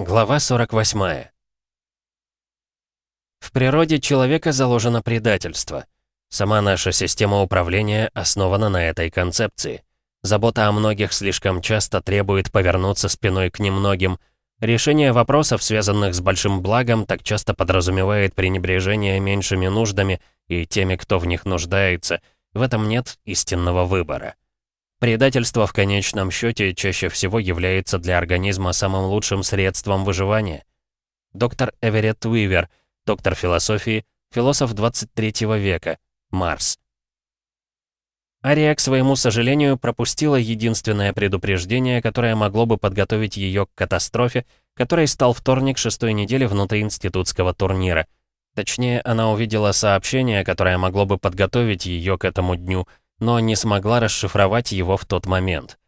Глава 48. В природе человека заложено предательство. Сама наша система управления основана на этой концепции. Забота о многих слишком часто требует повернуться спиной к немногим. Решение вопросов, связанных с большим благом, так часто подразумевает пренебрежение меньшими нуждами и теми, кто в них нуждается. В этом нет истинного выбора. Предательство в конечном счете чаще всего является для организма самым лучшим средством выживания. Доктор Эверетт Уивер, доктор философии, философ 23 века, Марс. Ария, к своему сожалению, пропустила единственное предупреждение, которое могло бы подготовить ее к катастрофе, которой стал вторник шестой недели внутриинститутского турнира. Точнее, она увидела сообщение, которое могло бы подготовить ее к этому дню — но не смогла расшифровать его в тот момент.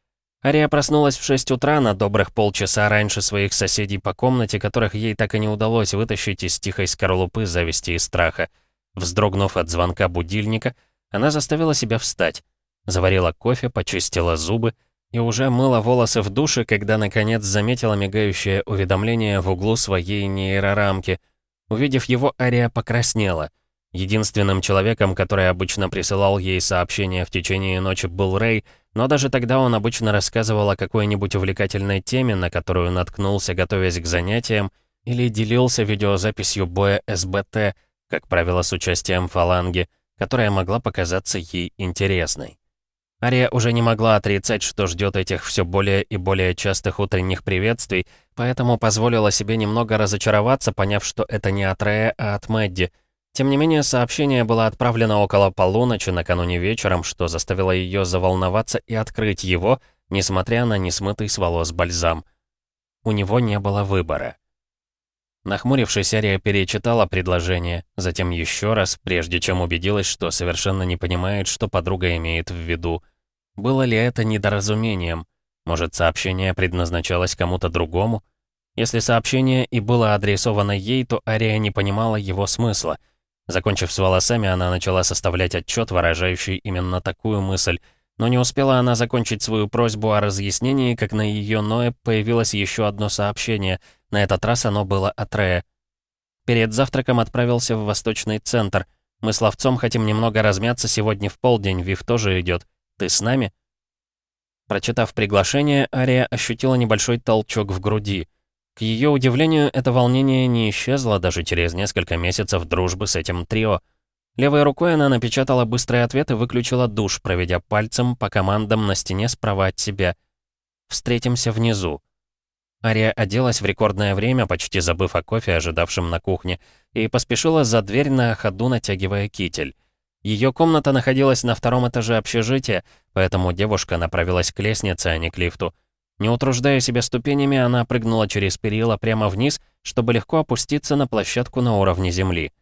Ария проснулась в 6 утра на добрых полчаса раньше своих соседей по комнате, которых ей так и не удалось вытащить из тихой скорлупы зависти и страха. Вздрогнув от звонка будильника, она заставила себя встать. Заварила кофе, почистила зубы и уже мыла волосы в душе, когда наконец заметила мигающее уведомление в углу своей нейрорамки. Увидев его, Ария покраснела — Единственным человеком, который обычно присылал ей сообщения в течение ночи, был Рэй, но даже тогда он обычно рассказывал о какой-нибудь увлекательной теме, на которую наткнулся, готовясь к занятиям, или делился видеозаписью боя СБТ, как правило, с участием фаланги, которая могла показаться ей интересной. Ария уже не могла отрицать, что ждет этих все более и более частых утренних приветствий, поэтому позволила себе немного разочароваться, поняв, что это не от Рэя, а от Мэдди — тем не менее, сообщение было отправлено около полуночи накануне вечером, что заставило ее заволноваться и открыть его, несмотря на несмытый с волос бальзам. У него не было выбора. Нахмурившись, Ария перечитала предложение, затем еще раз, прежде чем убедилась, что совершенно не понимает, что подруга имеет в виду. Было ли это недоразумением? Может, сообщение предназначалось кому-то другому? Если сообщение и было адресовано ей, то Ария не понимала его смысла — Закончив с волосами, она начала составлять отчет, выражающий именно такую мысль. Но не успела она закончить свою просьбу о разъяснении, как на ее Ноэ появилось еще одно сообщение. На этот раз оно было от Рея. Перед завтраком отправился в Восточный центр. Мы с ловцом хотим немного размяться сегодня в полдень, Вив тоже идет. Ты с нами? Прочитав приглашение, Ария ощутила небольшой толчок в груди — к ее удивлению, это волнение не исчезло даже через несколько месяцев дружбы с этим трио. Левой рукой она напечатала быстрый ответ и выключила душ, проведя пальцем по командам на стене справа от себя. «Встретимся внизу». Ария оделась в рекордное время, почти забыв о кофе, ожидавшем на кухне, и поспешила за дверь на ходу, натягивая китель. Ее комната находилась на втором этаже общежития, поэтому девушка направилась к лестнице, а не к лифту. Не утруждая себя ступенями, она прыгнула через перила прямо вниз, чтобы легко опуститься на площадку на уровне земли.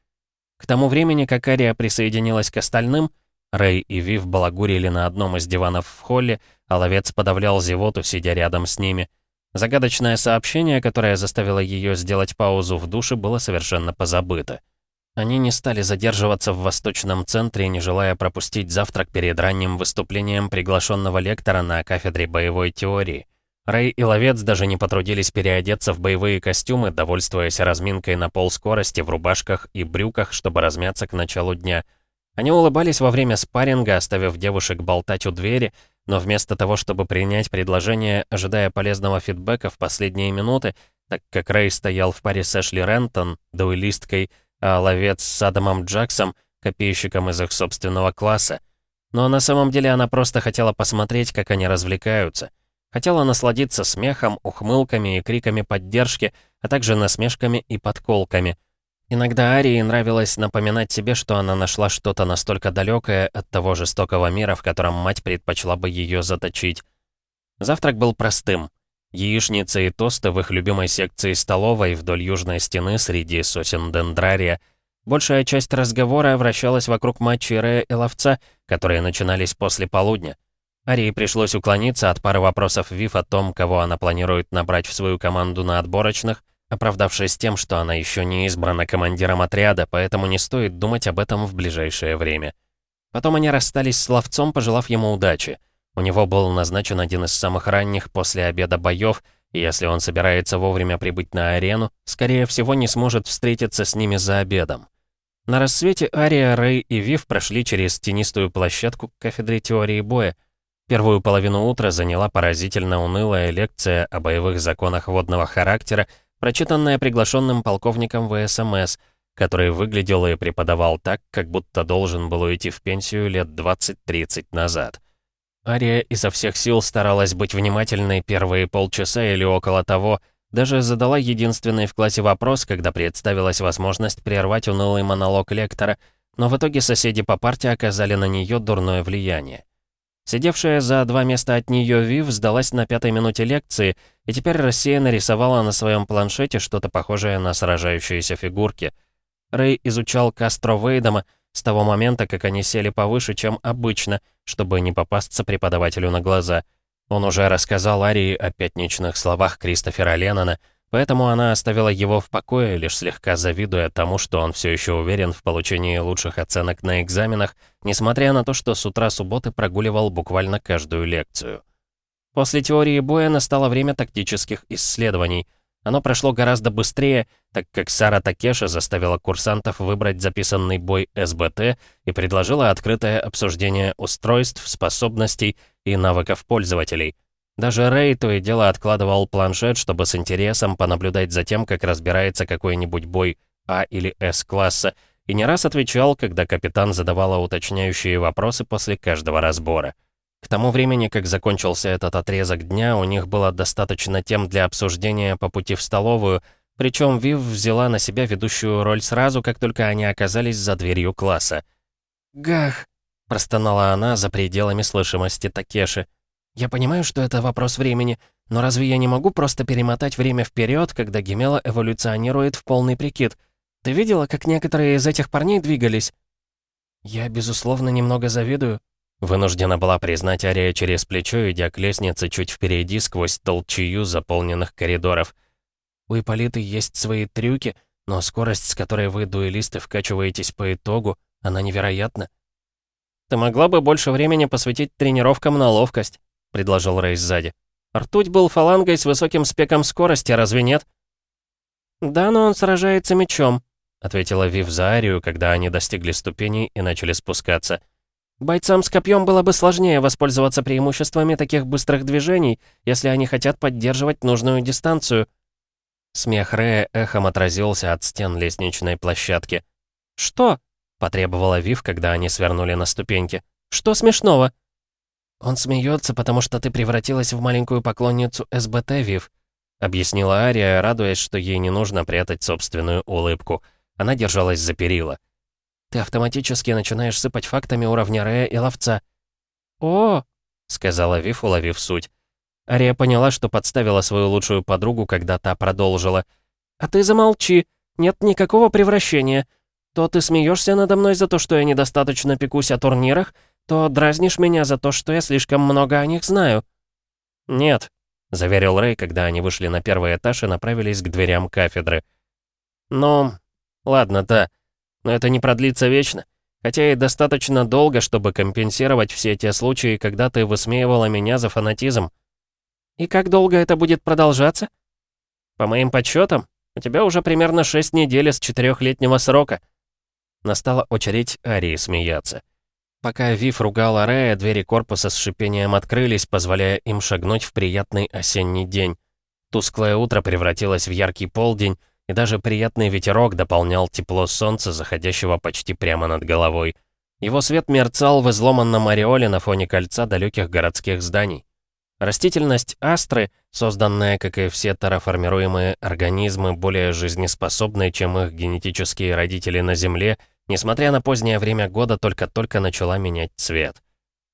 К тому времени, как Ария присоединилась к остальным, Рэй и Вив балагурили на одном из диванов в холле, а ловец подавлял зевоту, сидя рядом с ними. Загадочное сообщение, которое заставило ее сделать паузу в душе, было совершенно позабыто. Они не стали задерживаться в Восточном центре, не желая пропустить завтрак перед ранним выступлением приглашенного лектора на кафедре боевой теории. Рэй и Ловец даже не потрудились переодеться в боевые костюмы, довольствуясь разминкой на полскорости в рубашках и брюках, чтобы размяться к началу дня. Они улыбались во время спарринга, оставив девушек болтать у двери, но вместо того, чтобы принять предложение, ожидая полезного фидбэка в последние минуты, так как Рэй стоял в паре с Эшли Рентон, дуэлисткой, а ловец с Адамом Джексом, копейщиком из их собственного класса. Но на самом деле она просто хотела посмотреть, как они развлекаются. Хотела насладиться смехом, ухмылками и криками поддержки, а также насмешками и подколками. Иногда Арии нравилось напоминать себе, что она нашла что-то настолько далекое от того жестокого мира, в котором мать предпочла бы ее заточить. Завтрак был простым. Яичница и тосты в их любимой секции столовой вдоль южной стены среди сосен дендрария. Большая часть разговора вращалась вокруг матчей Рея и Ловца, которые начинались после полудня. Арии пришлось уклониться от пары вопросов Вив о том, кого она планирует набрать в свою команду на отборочных, оправдавшись тем, что она еще не избрана командиром отряда, поэтому не стоит думать об этом в ближайшее время. Потом они расстались с ловцом, пожелав ему удачи. У него был назначен один из самых ранних после обеда боев, и если он собирается вовремя прибыть на арену, скорее всего не сможет встретиться с ними за обедом. На рассвете Ария, Рэй и Вив прошли через тенистую площадку к кафедре теории боя. Первую половину утра заняла поразительно унылая лекция о боевых законах водного характера, прочитанная приглашенным полковником ВСМС, который выглядел и преподавал так, как будто должен был уйти в пенсию лет 20-30 назад. Ария изо всех сил старалась быть внимательной первые полчаса или около того, даже задала единственный в классе вопрос, когда представилась возможность прервать унылый монолог лектора, но в итоге соседи по парте оказали на нее дурное влияние. Сидевшая за два места от нее Вив сдалась на пятой минуте лекции и теперь рассеянно рисовала на своем планшете что-то похожее на сражающиеся фигурки. Рэй изучал Кастро Вейдома, с того момента, как они сели повыше, чем обычно, чтобы не попасться преподавателю на глаза. Он уже рассказал Арии о пятничных словах Кристофера Леннона, поэтому она оставила его в покое, лишь слегка завидуя тому, что он все еще уверен в получении лучших оценок на экзаменах, несмотря на то, что с утра субботы прогуливал буквально каждую лекцию. После теории боя настало время тактических исследований — оно прошло гораздо быстрее, так как Сара Такеша заставила курсантов выбрать записанный бой СБТ и предложила открытое обсуждение устройств, способностей и навыков пользователей. Даже Рэй то и дело откладывал планшет, чтобы с интересом понаблюдать за тем, как разбирается какой-нибудь бой А или С-класса, и не раз отвечал, когда капитан задавала уточняющие вопросы после каждого разбора. К тому времени, как закончился этот отрезок дня, у них было достаточно тем для обсуждения по пути в столовую, причем Вив взяла на себя ведущую роль сразу, как только они оказались за дверью класса. «Гах!» — простонала она за пределами слышимости Такеши. «Я понимаю, что это вопрос времени, но разве я не могу просто перемотать время вперед, когда Гемела эволюционирует в полный прикид? Ты видела, как некоторые из этих парней двигались?» «Я, безусловно, немного завидую», Вынуждена была признать Ария через плечо, идя к лестнице чуть впереди сквозь толчью заполненных коридоров. У Ипполиты есть свои трюки, но скорость, с которой вы, дуэлисты, вкачиваетесь по итогу, она невероятна. «Ты могла бы больше времени посвятить тренировкам на ловкость», — предложил Рейс сзади. «Ртуть был фалангой с высоким спеком скорости, разве нет?» «Да, но он сражается мечом», — ответила Вив за Арию, когда они достигли ступеней и начали спускаться. Бойцам с копьем было бы сложнее воспользоваться преимуществами таких быстрых движений, если они хотят поддерживать нужную дистанцию. Смех Рея эхом отразился от стен лестничной площадки. «Что?» — потребовала Вив, когда они свернули на ступеньки. «Что смешного?» «Он смеется, потому что ты превратилась в маленькую поклонницу СБТ, Вив», — объяснила Ария, радуясь, что ей не нужно прятать собственную улыбку. Она держалась за перила. Ты автоматически начинаешь сыпать фактами уровня Рея и ловца. «О!» — сказала Вив, уловив суть. Ария поняла, что подставила свою лучшую подругу, когда та продолжила. «А ты замолчи. Нет никакого превращения. То ты смеешься надо мной за то, что я недостаточно пекусь о турнирах, то дразнишь меня за то, что я слишком много о них знаю». «Нет», — заверил Рэй, когда они вышли на первый этаж и направились к дверям кафедры. «Ну, ладно, да. Но это не продлится вечно. Хотя и достаточно долго, чтобы компенсировать все те случаи, когда ты высмеивала меня за фанатизм. И как долго это будет продолжаться? По моим подсчетам, у тебя уже примерно 6 недель с четырехлетнего срока. Настала очередь Арии смеяться. Пока Вив ругала Рея, двери корпуса с шипением открылись, позволяя им шагнуть в приятный осенний день. Тусклое утро превратилось в яркий полдень, и даже приятный ветерок дополнял тепло солнца, заходящего почти прямо над головой. Его свет мерцал в изломанном ореоле на фоне кольца далеких городских зданий. Растительность астры, созданная, как и все терраформируемые организмы, более жизнеспособной, чем их генетические родители на Земле, несмотря на позднее время года, только-только начала менять цвет.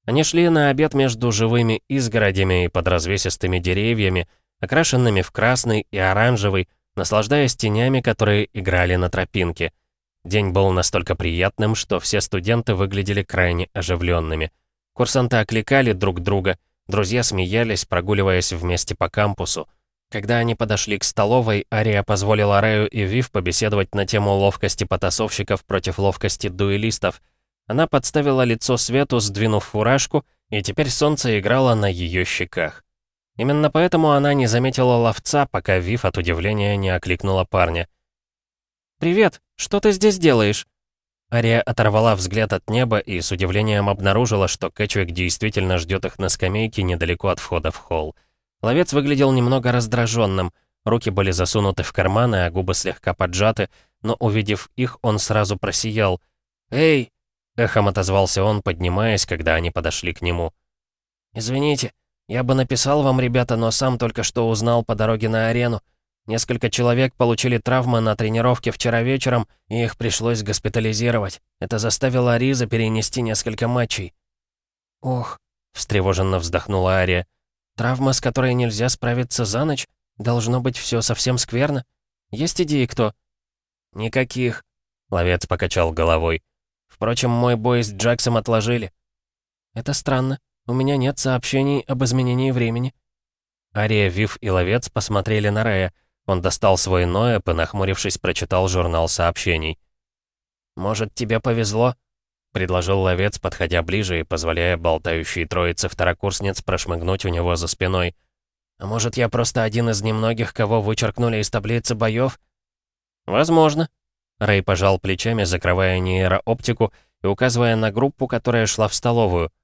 Они шли на обед между живыми изгородями и под развесистыми деревьями, окрашенными в красный и оранжевый, наслаждаясь тенями, которые играли на тропинке. День был настолько приятным, что все студенты выглядели крайне оживленными. Курсанты окликали друг друга, друзья смеялись, прогуливаясь вместе по кампусу. Когда они подошли к столовой, Ария позволила Рэю и Вив побеседовать на тему ловкости потасовщиков против ловкости дуэлистов. Она подставила лицо свету, сдвинув фуражку, и теперь солнце играло на ее щеках. Именно поэтому она не заметила ловца, пока Вив от удивления не окликнула парня. «Привет, что ты здесь делаешь?» Ария оторвала взгляд от неба и с удивлением обнаружила, что Кэтчвик действительно ждет их на скамейке недалеко от входа в холл. Ловец выглядел немного раздраженным, руки были засунуты в карманы, а губы слегка поджаты, но увидев их, он сразу просиял. «Эй!» — эхом отозвался он, поднимаясь, когда они подошли к нему. «Извините, я бы написал вам, ребята, но сам только что узнал по дороге на арену. Несколько человек получили травмы на тренировке вчера вечером, и их пришлось госпитализировать. Это заставило Ариза перенести несколько матчей. «Ох», — встревоженно вздохнула Ария, «травма, с которой нельзя справиться за ночь? Должно быть все совсем скверно. Есть идеи кто?» «Никаких», — ловец покачал головой. «Впрочем, мой бой с Джексом отложили». «Это странно. У меня нет сообщений об изменении времени». Ария, Вив и Ловец посмотрели на Рея. Он достал свой Ноэп и, нахмурившись, прочитал журнал сообщений. «Может, тебе повезло?» — предложил Ловец, подходя ближе и позволяя болтающей троице второкурсниц прошмыгнуть у него за спиной. «А может, я просто один из немногих, кого вычеркнули из таблицы боев?» «Возможно». Рэй пожал плечами, закрывая нейрооптику и указывая на группу, которая шла в столовую —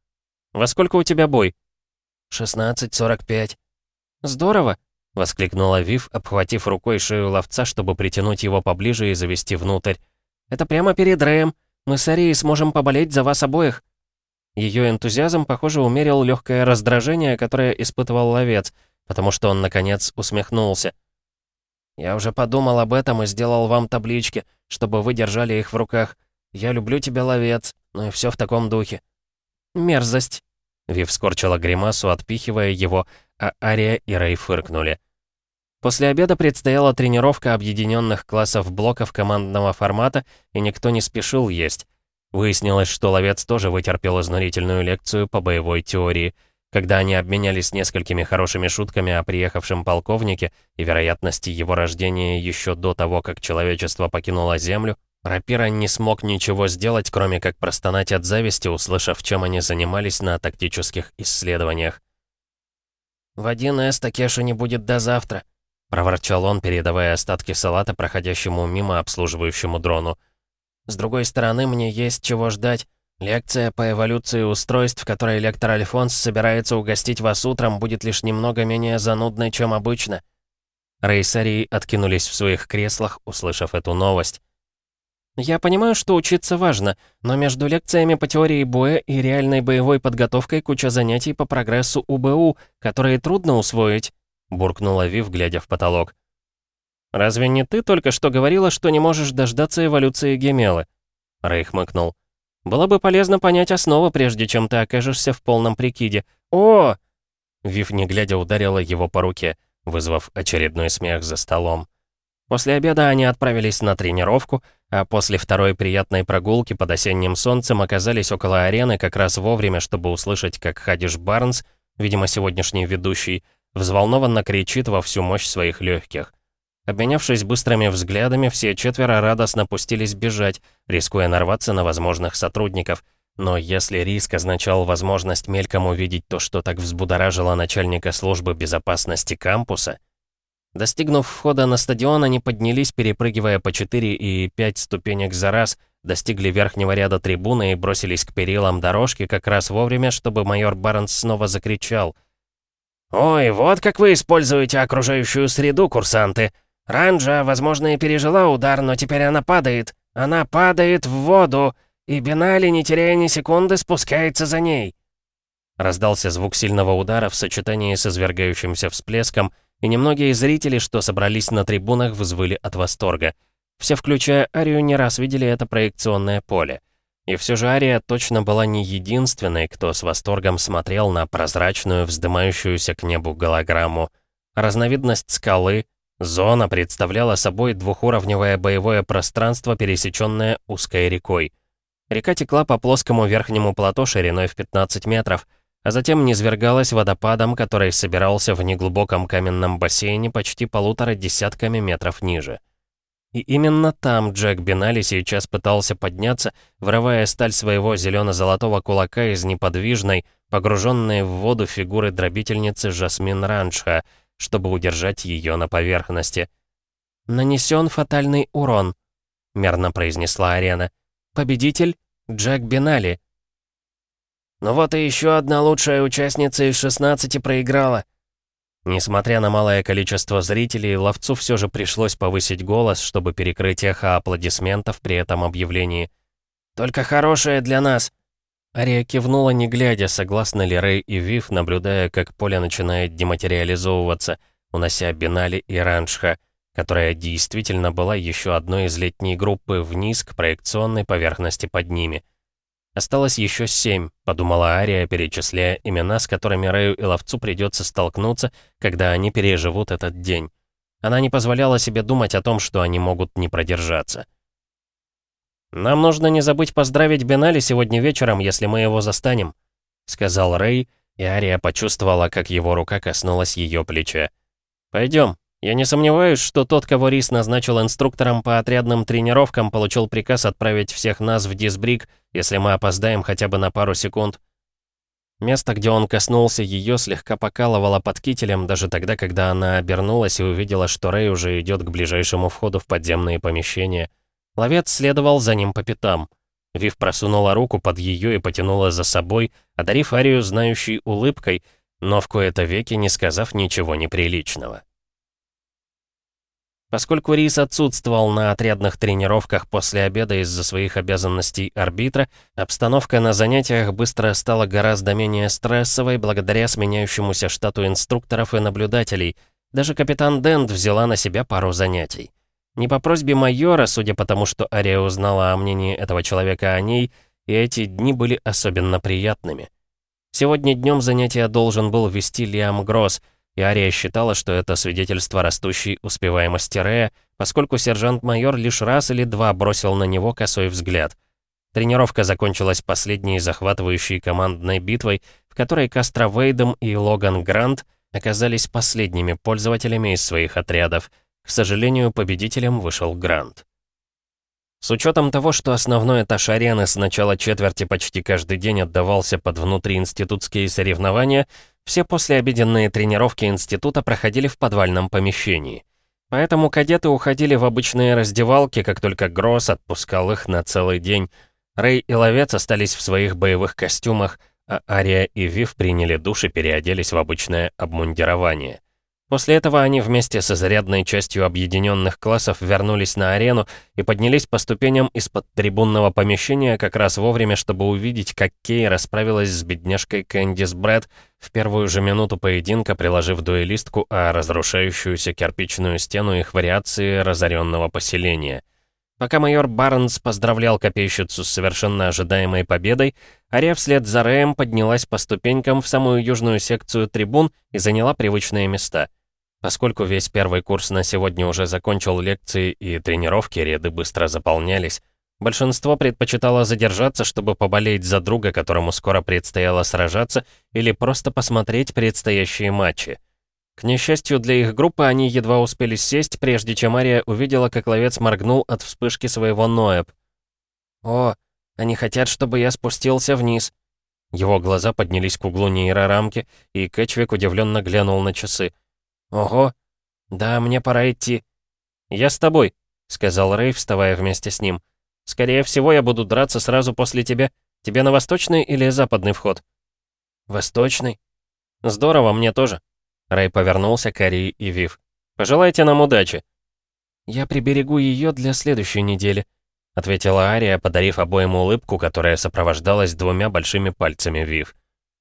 «Во сколько у тебя бой?» «Шестнадцать сорок пять». «Здорово!» — воскликнула Вив, обхватив рукой шею ловца, чтобы притянуть его поближе и завести внутрь. «Это прямо перед Рэем. Мы с Арией сможем поболеть за вас обоих». Ее энтузиазм, похоже, умерил легкое раздражение, которое испытывал ловец, потому что он, наконец, усмехнулся. «Я уже подумал об этом и сделал вам таблички, чтобы вы держали их в руках. Я люблю тебя, ловец, ну и все в таком духе». «Мерзость!» Вив скорчила гримасу, отпихивая его, а Ария и Рэй фыркнули. После обеда предстояла тренировка объединенных классов блоков командного формата, и никто не спешил есть. Выяснилось, что ловец тоже вытерпел изнурительную лекцию по боевой теории. Когда они обменялись несколькими хорошими шутками о приехавшем полковнике и вероятности его рождения еще до того, как человечество покинуло Землю, Рапира не смог ничего сделать, кроме как простонать от зависти, услышав, чем они занимались на тактических исследованиях. «В один с Такеши не будет до завтра», — проворчал он, передавая остатки салата проходящему мимо обслуживающему дрону. «С другой стороны, мне есть чего ждать. Лекция по эволюции устройств, которой лектор Альфонс собирается угостить вас утром, будет лишь немного менее занудной, чем обычно». Рейсарии откинулись в своих креслах, услышав эту новость. Я понимаю, что учиться важно, но между лекциями по теории боя и реальной боевой подготовкой куча занятий по прогрессу УБУ, которые трудно усвоить», — буркнула Вив, глядя в потолок. «Разве не ты только что говорила, что не можешь дождаться эволюции Гемелы?» Рэй хмыкнул. «Было бы полезно понять основы, прежде чем ты окажешься в полном прикиде. О!» Вив, не глядя, ударила его по руке, вызвав очередной смех за столом. После обеда они отправились на тренировку, а после второй приятной прогулки под осенним солнцем оказались около арены как раз вовремя, чтобы услышать, как Хадиш Барнс, видимо, сегодняшний ведущий, взволнованно кричит во всю мощь своих легких. Обменявшись быстрыми взглядами, все четверо радостно пустились бежать, рискуя нарваться на возможных сотрудников. Но если риск означал возможность мельком увидеть то, что так взбудоражило начальника службы безопасности кампуса, Достигнув входа на стадион, они поднялись, перепрыгивая по 4 и 5 ступенек за раз, достигли верхнего ряда трибуны и бросились к перилам дорожки как раз вовремя, чтобы майор Барнс снова закричал. «Ой, вот как вы используете окружающую среду, курсанты! Ранжа, возможно, и пережила удар, но теперь она падает. Она падает в воду, и Бинали, не теряя ни секунды, спускается за ней». Раздался звук сильного удара в сочетании с извергающимся всплеском, и немногие зрители, что собрались на трибунах, вызвали от восторга. Все, включая Арию, не раз видели это проекционное поле. И все же Ария точно была не единственной, кто с восторгом смотрел на прозрачную, вздымающуюся к небу голограмму. Разновидность скалы, зона представляла собой двухуровневое боевое пространство, пересеченное узкой рекой. Река текла по плоскому верхнему плато шириной в 15 метров — а затем низвергалась водопадом, который собирался в неглубоком каменном бассейне почти полутора десятками метров ниже. И именно там Джек Бинали сейчас пытался подняться, вырывая сталь своего зелено-золотого кулака из неподвижной, погруженной в воду фигуры дробительницы Жасмин Ранчха, чтобы удержать ее на поверхности. «Нанесен фатальный урон», — мерно произнесла арена. «Победитель — Джек Бинали». «Ну вот и еще одна лучшая участница из 16 проиграла», Несмотря на малое количество зрителей, ловцу все же пришлось повысить голос, чтобы перекрыть эхо аплодисментов при этом объявлении. «Только хорошее для нас!» Ария кивнула, не глядя, согласно ли Рэй и Вив, наблюдая, как поле начинает дематериализовываться, унося Бинали и Раншха, которая действительно была еще одной из летней группы вниз к проекционной поверхности под ними — «Осталось еще семь», — подумала Ария, перечисляя имена, с которыми Рэю и Ловцу придется столкнуться, когда они переживут этот день. Она не позволяла себе думать о том, что они могут не продержаться. «Нам нужно не забыть поздравить Бенали сегодня вечером, если мы его застанем», — сказал Рэй, и Ария почувствовала, как его рука коснулась ее плеча. «Пойдем, я не сомневаюсь, что тот, кого Рис назначил инструктором по отрядным тренировкам, получил приказ отправить всех нас в Дисбрик, если мы опоздаем хотя бы на пару секунд. Место, где он коснулся ее, слегка покалывало под кителем, даже тогда, когда она обернулась и увидела, что Рэй уже идет к ближайшему входу в подземные помещения. Ловец следовал за ним по пятам. Вив просунула руку под ее и потянула за собой, одарив Арию знающей улыбкой, но в кои-то веки не сказав ничего неприличного. Поскольку Рис отсутствовал на отрядных тренировках после обеда из-за своих обязанностей арбитра, обстановка на занятиях быстро стала гораздо менее стрессовой благодаря сменяющемуся штату инструкторов и наблюдателей. Даже капитан Дент взяла на себя пару занятий. Не по просьбе майора, судя по тому, что Ария узнала о мнении этого человека о ней, и эти дни были особенно приятными. Сегодня днем занятия должен был вести Лиам Гросс, и Ария считала, что это свидетельство растущей успеваемости Рея, поскольку сержант-майор лишь раз или два бросил на него косой взгляд. Тренировка закончилась последней захватывающей командной битвой, в которой Кастро Вейдом и Логан Грант оказались последними пользователями из своих отрядов. К сожалению, победителем вышел Грант. С учетом того, что основной этаж арены с начала четверти почти каждый день отдавался под внутриинститутские соревнования, все послеобеденные тренировки института проходили в подвальном помещении. Поэтому кадеты уходили в обычные раздевалки, как только Гросс отпускал их на целый день. Рэй и Ловец остались в своих боевых костюмах, а Ария и Вив приняли душ и переоделись в обычное обмундирование. После этого они вместе с изрядной частью объединенных классов вернулись на арену и поднялись по ступеням из-под трибунного помещения как раз вовремя, чтобы увидеть, как Кей расправилась с бедняжкой Кэндис Брэд в первую же минуту поединка, приложив дуэлистку о разрушающуюся кирпичную стену их вариации разоренного поселения. Пока майор Барнс поздравлял копейщицу с совершенно ожидаемой победой, Ария вслед за Рэем поднялась по ступенькам в самую южную секцию трибун и заняла привычные места — Поскольку весь первый курс на сегодня уже закончил лекции и тренировки, ряды быстро заполнялись. Большинство предпочитало задержаться, чтобы поболеть за друга, которому скоро предстояло сражаться, или просто посмотреть предстоящие матчи. К несчастью для их группы, они едва успели сесть, прежде чем Ария увидела, как ловец моргнул от вспышки своего Ноэб. «О, они хотят, чтобы я спустился вниз». Его глаза поднялись к углу нейрорамки, и Кэтчвик удивленно глянул на часы. «Ого! Да, мне пора идти». «Я с тобой», — сказал Рэй, вставая вместе с ним. «Скорее всего, я буду драться сразу после тебя. Тебе на восточный или западный вход?» «Восточный?» «Здорово, мне тоже». Рэй повернулся к Арии и Вив. «Пожелайте нам удачи». «Я приберегу ее для следующей недели», — ответила Ария, подарив обоим улыбку, которая сопровождалась двумя большими пальцами Вив.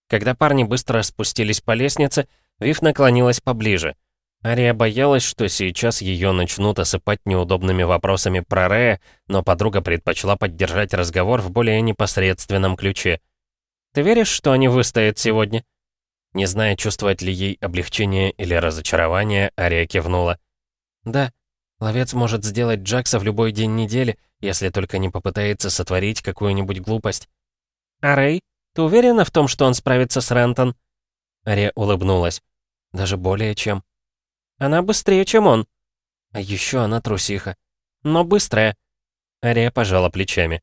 Когда парни быстро спустились по лестнице, Вив наклонилась поближе. Ария боялась, что сейчас ее начнут осыпать неудобными вопросами про Рея, но подруга предпочла поддержать разговор в более непосредственном ключе. «Ты веришь, что они выстоят сегодня?» Не зная, чувствовать ли ей облегчение или разочарование, Ария кивнула. «Да, ловец может сделать Джакса в любой день недели, если только не попытается сотворить какую-нибудь глупость». «А Рэй, ты уверена в том, что он справится с Рентон?» Ария улыбнулась. Даже более чем. Она быстрее, чем он. А еще она трусиха. но быстрая». Ария пожала плечами.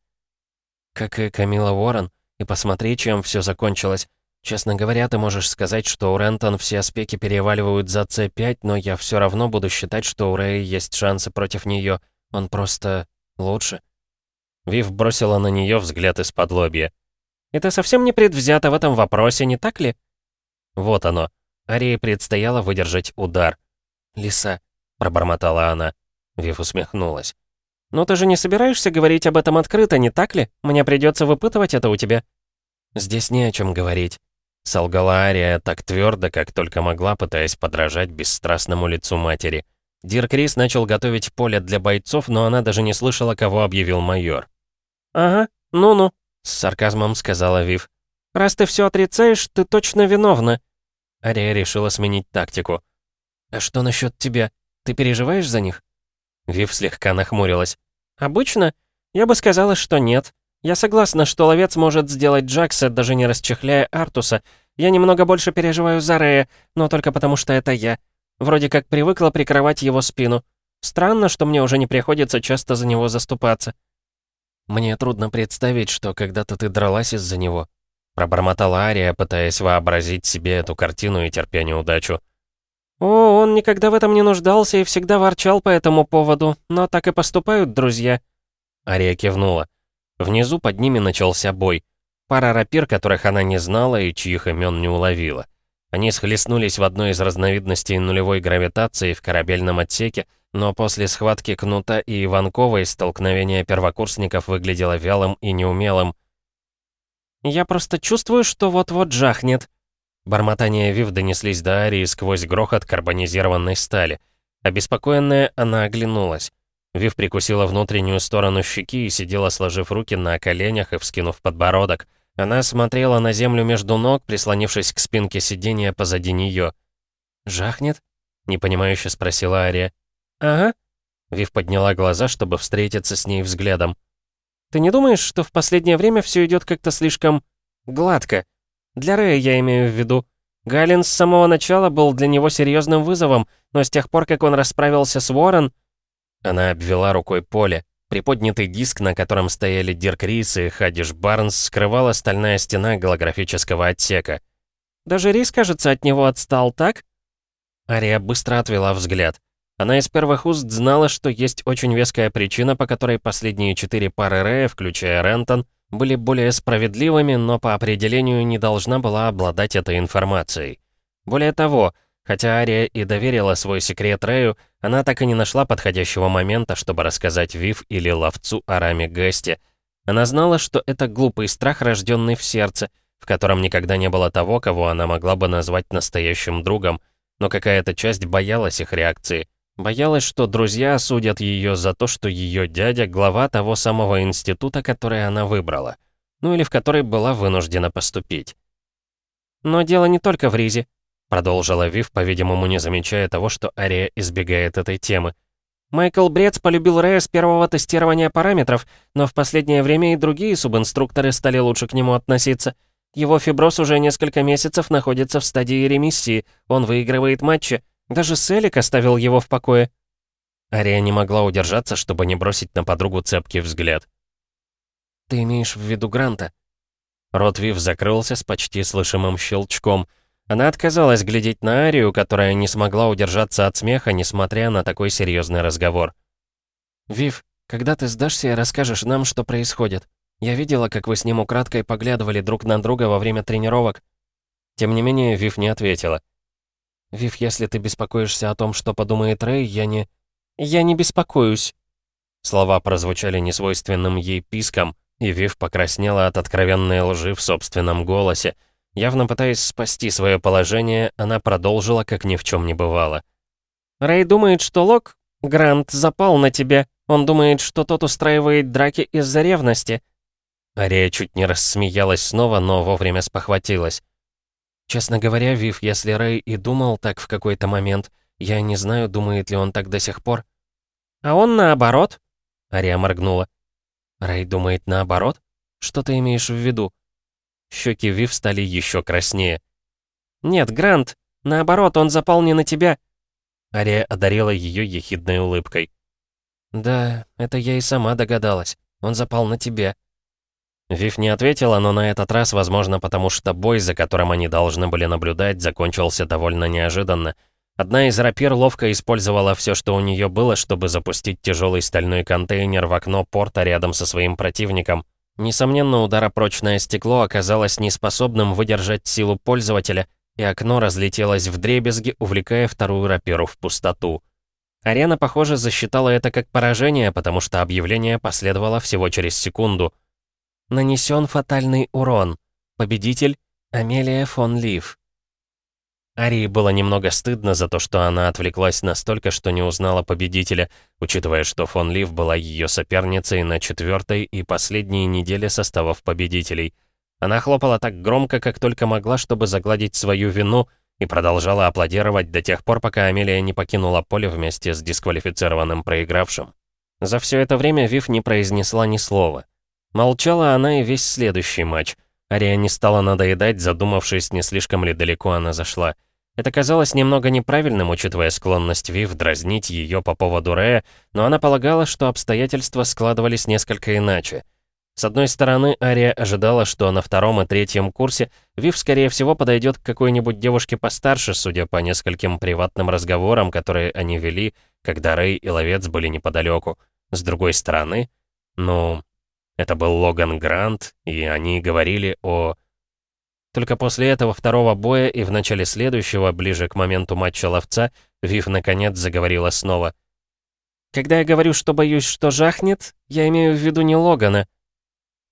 «Как и Камила Уоррен, и посмотри, чем все закончилось. Честно говоря, ты можешь сказать, что у Рентон все спеки переваливают за С5, но я все равно буду считать, что у Рэя есть шансы против нее. Он просто лучше». Вив бросила на нее взгляд из-под лобья. «И ты совсем не предвзята в этом вопросе, не так ли?» Вот оно. Арии предстояло выдержать удар. «Лиса», — пробормотала она. Вив усмехнулась. «Но ты же не собираешься говорить об этом открыто, не так ли? Мне придется выпытывать это у тебя». «Здесь не о чем говорить», — солгала Ария так твердо, как только могла, пытаясь подражать бесстрастному лицу матери. Дир Крис начал готовить поле для бойцов, но она даже не слышала, кого объявил майор. «Ага, ну-ну», — с сарказмом сказала Вив. «Раз ты все отрицаешь, ты точно виновна». Ария решила сменить тактику. «А что насчет тебя? Ты переживаешь за них?» Вив слегка нахмурилась. «Обычно? Я бы сказала, что нет. Я согласна, что ловец может сделать Джакса, даже не расчехляя Артуса. Я немного больше переживаю за Рея, но только потому, что это я. Вроде как привыкла прикрывать его спину. Странно, что мне уже не приходится часто за него заступаться». «Мне трудно представить, что когда-то ты дралась из-за него», пробормотала Ария, пытаясь вообразить себе эту картину и терпя неудачу. «О, он никогда в этом не нуждался и всегда ворчал по этому поводу, но так и поступают друзья». Ария кивнула. Внизу под ними начался бой. Пара рапир, которых она не знала и чьих имен не уловила. Они схлестнулись в одной из разновидностей нулевой гравитации в корабельном отсеке, но после схватки Кнута и Иванковой столкновение первокурсников выглядело вялым и неумелым. «Я просто чувствую, что вот-вот жахнет», Бормотания Вив донеслись до Арии сквозь грохот карбонизированной стали. Обеспокоенная, она оглянулась. Вив прикусила внутреннюю сторону щеки и сидела, сложив руки на коленях и вскинув подбородок. Она смотрела на землю между ног, прислонившись к спинке сиденья позади нее. «Жахнет?» — непонимающе спросила Ария. «Ага». Вив подняла глаза, чтобы встретиться с ней взглядом. «Ты не думаешь, что в последнее время все идет как-то слишком... гладко?» Для Рэя я имею в виду. Галин с самого начала был для него серьезным вызовом, но с тех пор, как он расправился с Уоррен... Она обвела рукой поле. Приподнятый диск, на котором стояли Дирк Рис и Хадиш Барнс, скрывала стальная стена голографического отсека. «Даже Рис, кажется, от него отстал, так?» Ария быстро отвела взгляд. Она из первых уст знала, что есть очень веская причина, по которой последние четыре пары Рэя, включая Рентон, были более справедливыми, но по определению не должна была обладать этой информацией. Более того, хотя Ария и доверила свой секрет Рэю, она так и не нашла подходящего момента, чтобы рассказать Вив или ловцу о раме Гесте. Она знала, что это глупый страх, рожденный в сердце, в котором никогда не было того, кого она могла бы назвать настоящим другом, но какая-то часть боялась их реакции. Боялась, что друзья осудят ее за то, что ее дядя — глава того самого института, который она выбрала. Ну или в который была вынуждена поступить. «Но дело не только в Ризе», — продолжила Вив, по-видимому, не замечая того, что Ария избегает этой темы. «Майкл Брец полюбил Рэя с первого тестирования параметров, но в последнее время и другие субинструкторы стали лучше к нему относиться. Его фиброз уже несколько месяцев находится в стадии ремиссии, он выигрывает матчи, даже Селик оставил его в покое. Ария не могла удержаться, чтобы не бросить на подругу цепкий взгляд. «Ты имеешь в виду Гранта?» Рот Вив закрылся с почти слышимым щелчком. Она отказалась глядеть на Арию, которая не смогла удержаться от смеха, несмотря на такой серьезный разговор. «Вив, когда ты сдашься и расскажешь нам, что происходит? Я видела, как вы с ним украдкой поглядывали друг на друга во время тренировок». Тем не менее, Вив не ответила. «Вив, если ты беспокоишься о том, что подумает Рэй, я не...» «Я не беспокоюсь». Слова прозвучали несвойственным ей писком, и Вив покраснела от откровенной лжи в собственном голосе. Явно пытаясь спасти свое положение, она продолжила, как ни в чем не бывало. «Рэй думает, что Лок, Грант, запал на тебя. Он думает, что тот устраивает драки из-за ревности». Ария чуть не рассмеялась снова, но вовремя спохватилась. Честно говоря, Вив, если Рэй и думал так в какой-то момент, я не знаю, думает ли он так до сих пор. А он наоборот? Ария моргнула. Рэй думает наоборот? Что ты имеешь в виду? Щеки Вив стали еще краснее. Нет, Грант, наоборот, он запал не на тебя. Ария одарила ее ехидной улыбкой. «Да, это я и сама догадалась. Он запал на тебя». Вив не ответила, но на этот раз, возможно, потому что бой, за которым они должны были наблюдать, закончился довольно неожиданно. Одна из рапир ловко использовала все, что у нее было, чтобы запустить тяжелый стальной контейнер в окно порта рядом со своим противником. Несомненно, ударопрочное стекло оказалось неспособным выдержать силу пользователя, и окно разлетелось в дребезги, увлекая вторую рапиру в пустоту. Арена, похоже, засчитала это как поражение, потому что объявление последовало всего через секунду. Нанесен фатальный урон. Победитель — Амелия фон Лив. Арии было немного стыдно за то, что она отвлеклась настолько, что не узнала победителя, учитывая, что фон Лив была ее соперницей на четвертой и последней неделе составов победителей — она хлопала так громко, как только могла, чтобы загладить свою вину, и продолжала аплодировать до тех пор, пока Амелия не покинула поле вместе с дисквалифицированным проигравшим. За все это время Вив не произнесла ни слова. Молчала она и весь следующий матч. Ария не стала надоедать, задумавшись, не слишком ли далеко она зашла. Это казалось немного неправильным, учитывая склонность Вив дразнить ее по поводу Рея, но она полагала, что обстоятельства складывались несколько иначе — с одной стороны, Ария ожидала, что на втором и третьем курсе Вив, скорее всего, подойдет к какой-нибудь девушке постарше, судя по нескольким приватным разговорам, которые они вели, когда Рэй и Ловец были неподалеку. С другой стороны, ну, это был Логан Грант, и они говорили о... Только после этого второго боя и в начале следующего, ближе к моменту матча ловца, Вив наконец заговорила снова. «Когда я говорю, что боюсь, что жахнет, я имею в виду не Логана»,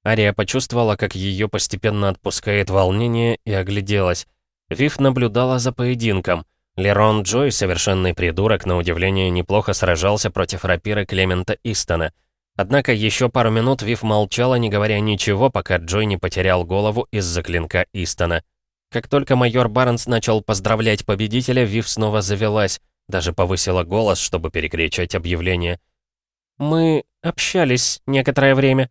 Ария почувствовала, как ее постепенно отпускает волнение и огляделась. Вив наблюдала за поединком. Лерон Джой, совершенный придурок, на удивление неплохо сражался против рапиры Клемента Истона. Однако еще пару минут Вив молчала, не говоря ничего, пока Джой не потерял голову из-за клинка Истона. Как только майор Барнс начал поздравлять победителя, Вив снова завелась, даже повысила голос, чтобы перекричать объявление. «Мы общались некоторое время»,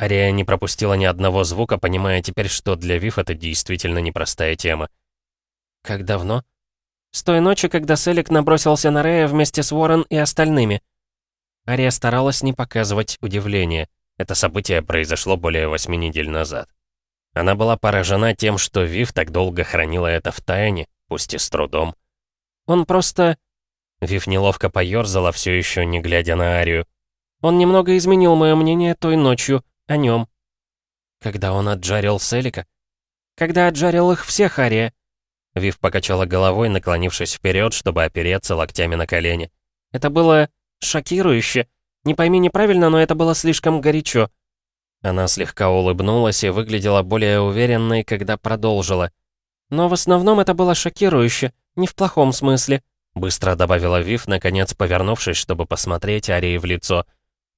Ария не пропустила ни одного звука, понимая теперь, что для Вив это действительно непростая тема. «Как давно?» «С той ночи, когда Селик набросился на Рея вместе с Уоррен и остальными». Ария старалась не показывать удивления. Это событие произошло более восьми недель назад. Она была поражена тем, что Вив так долго хранила это в тайне, пусть и с трудом. «Он просто...» Вив неловко поёрзала, все еще не глядя на Арию. «Он немного изменил мое мнение той ночью, о нем. Когда он отжарил Селика? Когда отжарил их всех, Ария. Вив покачала головой, наклонившись вперед, чтобы опереться локтями на колени. Это было шокирующе. Не пойми неправильно, но это было слишком горячо. Она слегка улыбнулась и выглядела более уверенной, когда продолжила. «Но в основном это было шокирующе, не в плохом смысле», быстро добавила Вив, наконец повернувшись, чтобы посмотреть Арии в лицо.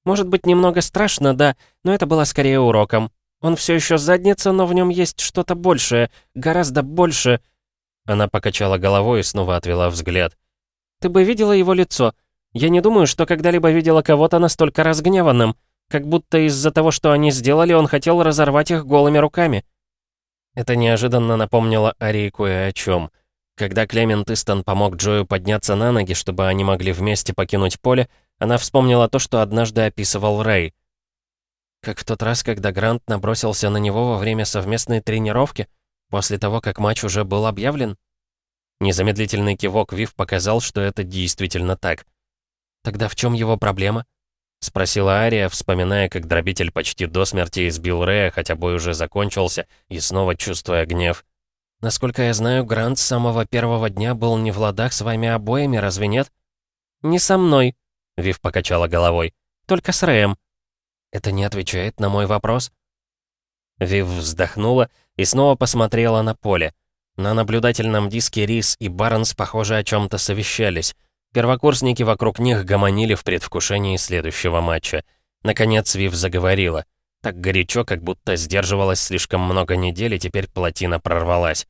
Может быть, немного страшно, да, но это было скорее уроком. Он все еще задница, но в нем есть что-то большее, гораздо больше. Она покачала головой и снова отвела взгляд. Ты бы видела его лицо. Я не думаю, что когда-либо видела кого-то настолько разгневанным, как будто из-за того, что они сделали, он хотел разорвать их голыми руками. Это неожиданно напомнило Арии кое о чем. Когда Клемент Истон помог Джою подняться на ноги, чтобы они могли вместе покинуть поле, она вспомнила то, что однажды описывал Рэй. Как в тот раз, когда Грант набросился на него во время совместной тренировки, после того, как матч уже был объявлен? Незамедлительный кивок Вив показал, что это действительно так. «Тогда в чем его проблема?» — спросила Ария, вспоминая, как дробитель почти до смерти избил Рэя, хотя бой уже закончился, и снова чувствуя гнев. «Насколько я знаю, Грант с самого первого дня был не в ладах с вами обоими, разве нет?» «Не со мной», Вив покачала головой. «Только с Рэем». «Это не отвечает на мой вопрос?» Вив вздохнула и снова посмотрела на поле. На наблюдательном диске Рис и Барнс, похоже, о чем то совещались. Первокурсники вокруг них гомонили в предвкушении следующего матча. Наконец Вив заговорила. Так горячо, как будто сдерживалась слишком много недель, и теперь плотина прорвалась.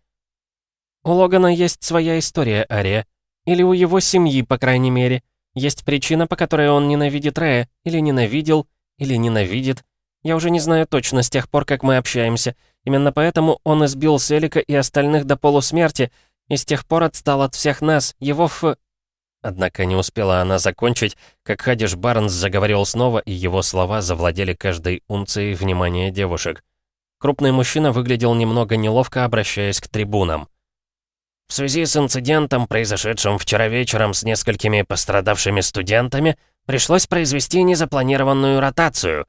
«У Логана есть своя история, Ария. Или у его семьи, по крайней мере. Есть причина, по которой он ненавидит Рэя, или ненавидел, или ненавидит. Я уже не знаю точно с тех пор, как мы общаемся. Именно поэтому он избил Селика и остальных до полусмерти, и с тех пор отстал от всех нас, его ф... Однако не успела она закончить, как Хадиш Барнс заговорил снова, и его слова завладели каждой унцией внимания девушек. Крупный мужчина выглядел немного неловко, обращаясь к трибунам. В связи с инцидентом, произошедшим вчера вечером с несколькими пострадавшими студентами, пришлось произвести незапланированную ротацию.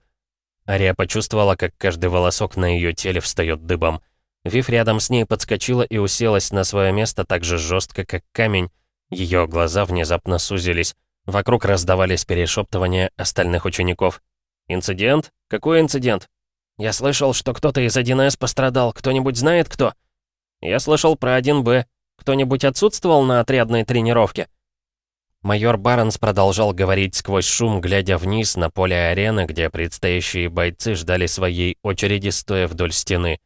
Ария почувствовала, как каждый волосок на ее теле встает дыбом. Вив рядом с ней подскочила и уселась на свое место так же жестко, как камень, ее глаза внезапно сузились. Вокруг раздавались перешептывания остальных учеников. «Инцидент? Какой инцидент? Я слышал, что кто-то из 1С пострадал. Кто-нибудь знает, кто?» «Я слышал про 1Б. Кто-нибудь отсутствовал на отрядной тренировке?» Майор Барнс продолжал говорить сквозь шум, глядя вниз на поле арены, где предстоящие бойцы ждали своей очереди, стоя вдоль стены.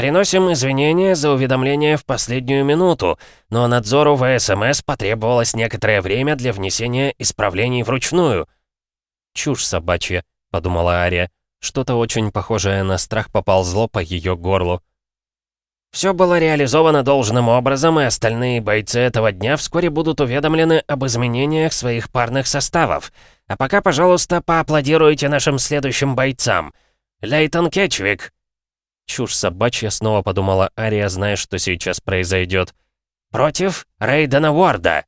Приносим извинения за уведомление в последнюю минуту, но надзору ВСМС потребовалось некоторое время для внесения исправлений вручную. «Чушь собачья», — подумала Ария. Что-то очень похожее на страх поползло по ее горлу. Все было реализовано должным образом, и остальные бойцы этого дня вскоре будут уведомлены об изменениях своих парных составов. А пока, пожалуйста, поаплодируйте нашим следующим бойцам. Лейтон Кетчвик, Чушь собачья, снова подумала Ария, зная, что сейчас произойдет. «Против Рейдена Уорда!»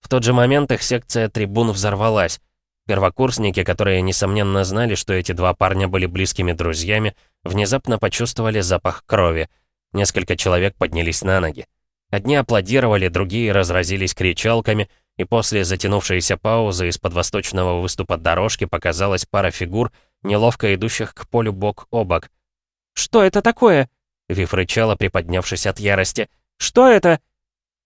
В тот же момент их секция трибун взорвалась. Первокурсники, которые, несомненно, знали, что эти два парня были близкими друзьями, внезапно почувствовали запах крови. Несколько человек поднялись на ноги. Одни аплодировали, другие разразились кричалками, и после затянувшейся паузы из-под восточного выступа дорожки показалась пара фигур, неловко идущих к полю бок о бок — «Что это такое?» Вив рычала, приподнявшись от ярости. «Что это?»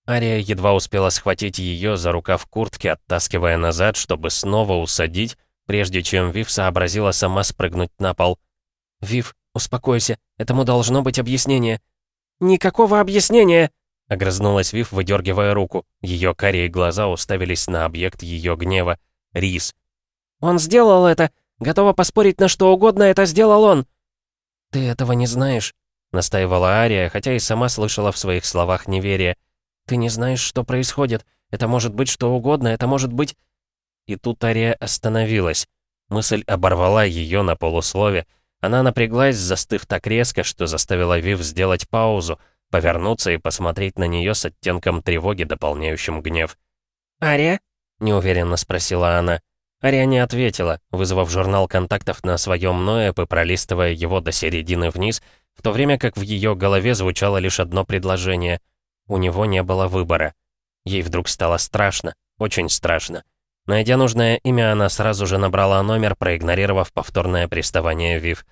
Ария едва успела схватить ее за рукав куртки, оттаскивая назад, чтобы снова усадить, прежде чем Вив сообразила сама спрыгнуть на пол. «Вив, успокойся, этому должно быть объяснение». «Никакого объяснения!» — огрызнулась Вив, выдергивая руку. Ее карие глаза уставились на объект ее гнева — Рис. «Он сделал это! Готова поспорить на что угодно, это сделал он!» «Ты этого не знаешь», — настаивала Ария, хотя и сама слышала в своих словах неверие. «Ты не знаешь, что происходит. Это может быть что угодно, это может быть...» И тут Ария остановилась. Мысль оборвала ее на полуслове. Она напряглась, застыв так резко, что заставила Вив сделать паузу, повернуться и посмотреть на нее с оттенком тревоги, дополняющим гнев. «Ария?» — неуверенно спросила она. Ария не ответила, вызвав журнал контактов на своем ноэп и пролистывая его до середины вниз, в то время как в ее голове звучало лишь одно предложение. У него не было выбора. Ей вдруг стало страшно, очень страшно. Найдя нужное имя, она сразу же набрала номер, проигнорировав повторное приставание Вив.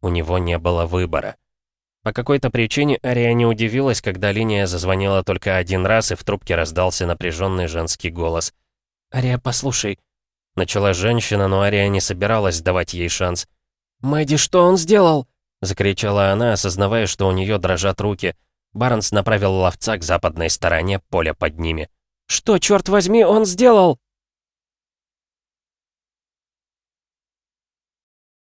У него не было выбора. По какой-то причине Ария не удивилась, когда линия зазвонила только один раз, и в трубке раздался напряженный женский голос. «Ария, послушай», Начала женщина, но Ария не собиралась давать ей шанс. «Мэдди, что он сделал?» Закричала она, осознавая, что у нее дрожат руки. Барнс направил ловца к западной стороне, поля под ними. «Что, черт возьми, он сделал?»